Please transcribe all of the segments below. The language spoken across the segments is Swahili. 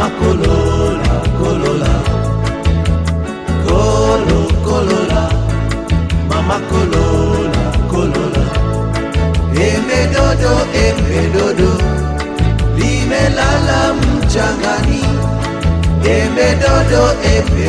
makolola kolola kolo kolola mama kolola kolola embedodo embedodo limelala mchangani. Embedodo embe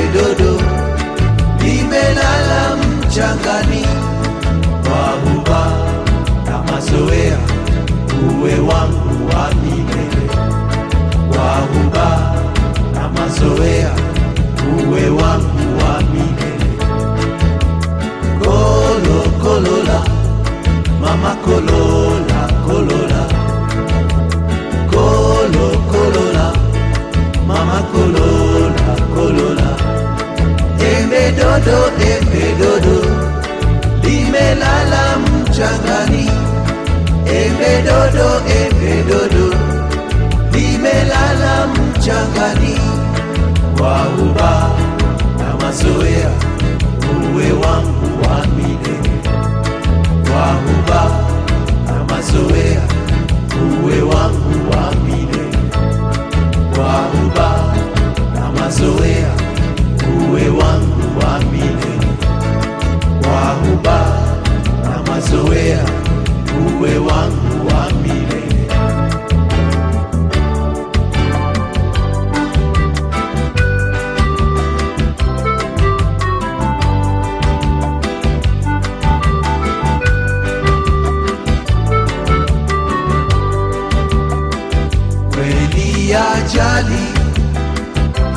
wahuba na mazoea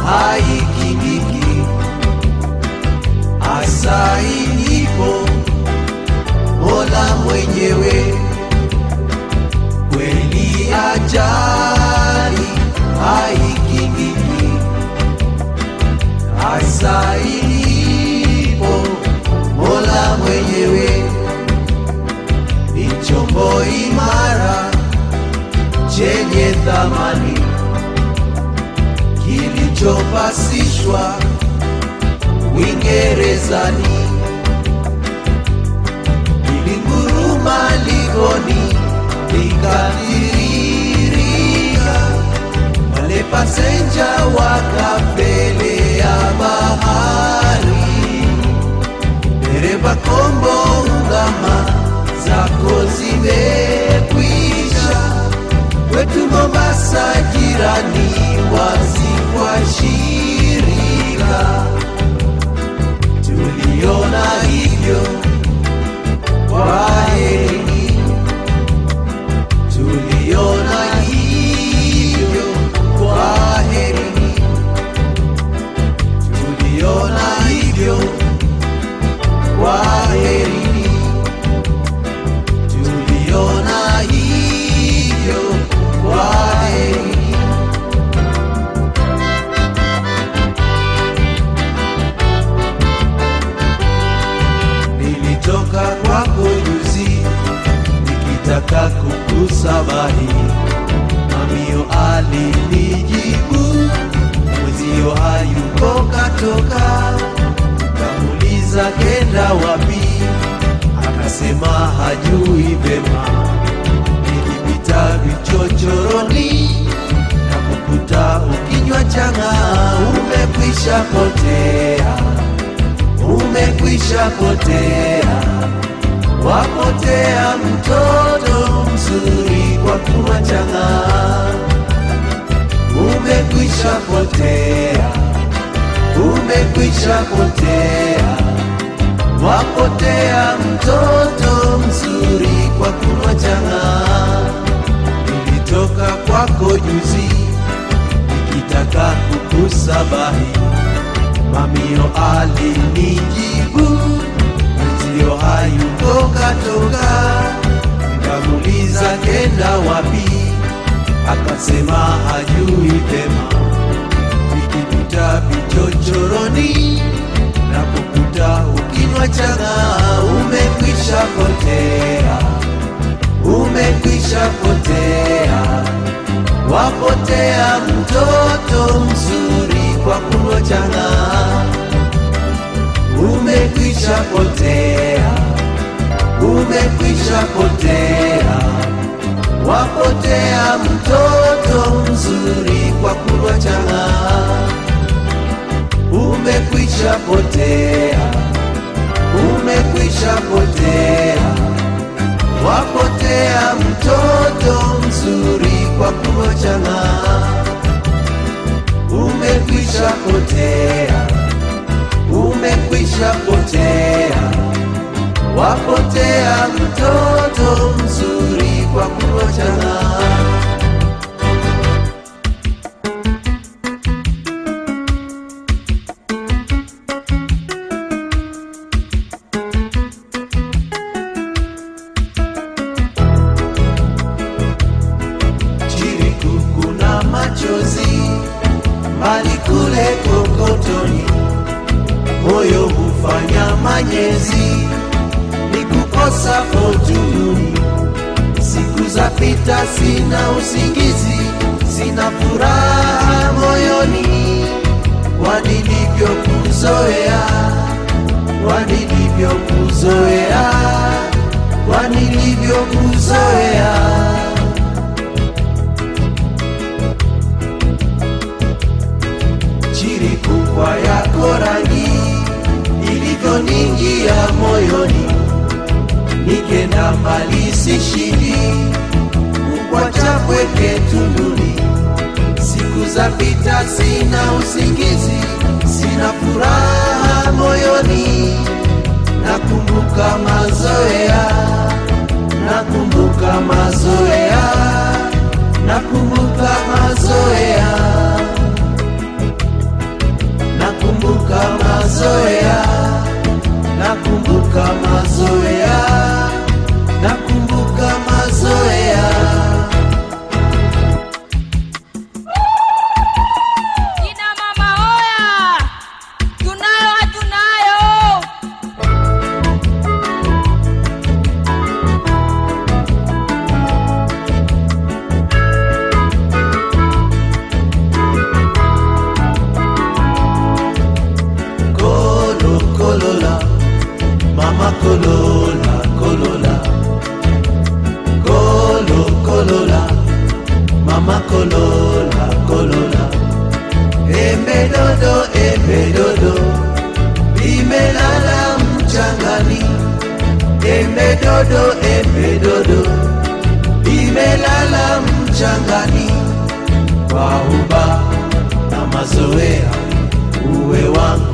haikingiki asainipo mola mwenyewe kweli ajali haikingiki asainipo mola mwenyewe kilichopasishwa Uingerezani, ilinguruma likoni likatiririka, wale pasenja ya bahari, dereva kombo ungama zako zimekwisha. Kwetu Mombasa jirani wazi kwa shirika. Tuliona hivyo kwa kukusabahi mamio alilijibu, mwezio hayuko katoka. Kamuliza kenda wapi? Akasema hajui vema. Nikipita vichochoroni na kukuta ukinywa changa. Umekwisha potea. Umekwisha potea, wapotea mtoto mzuri kwa. Umekwisha potea, umekwisha potea, wapotea mtoto mzuri kwa kunywa chang'aa. Nilitoka kwako juzi nikitaka kukusabahi mamio alinijibu mwenzio hayuko katoka nikamuliza kenda wapi? Akasema hajui pema nikipita vichochoroni na kukuta ukinywa changa umekwisha potea. Umekwisha potea. Wapotea mtoto mzuri kwa kunwa chang'a. Umekwisha potea. Umekwisha potea wapotea mtoto mzuri kwa kulwa chang'aa. Umekwisha potea, umekwisha potea, wapotea mtoto mzuri kwa kulwa chang'aa. Umekwisha potea, umekwisha potea, wapotea mtoto mzuri manyezi, ni kukosa fortuni. Siku za pita, sina usingizi, sina furaha moyoni, kwa nilivyokuzoea, kwa nilivyokuzoea. Moyoni, nikenda mbali sishindi, kukwacha kweke tunduni. Siku za pita, sina usingizi, sina furaha moyoni, nakumbuka mazoea, mama kolola kolola. embedodo embedodo embe dodo, limelala mchangani. embedodo embedodo embe limelala mchangani. Kwa uba na mazoea, uwe wangu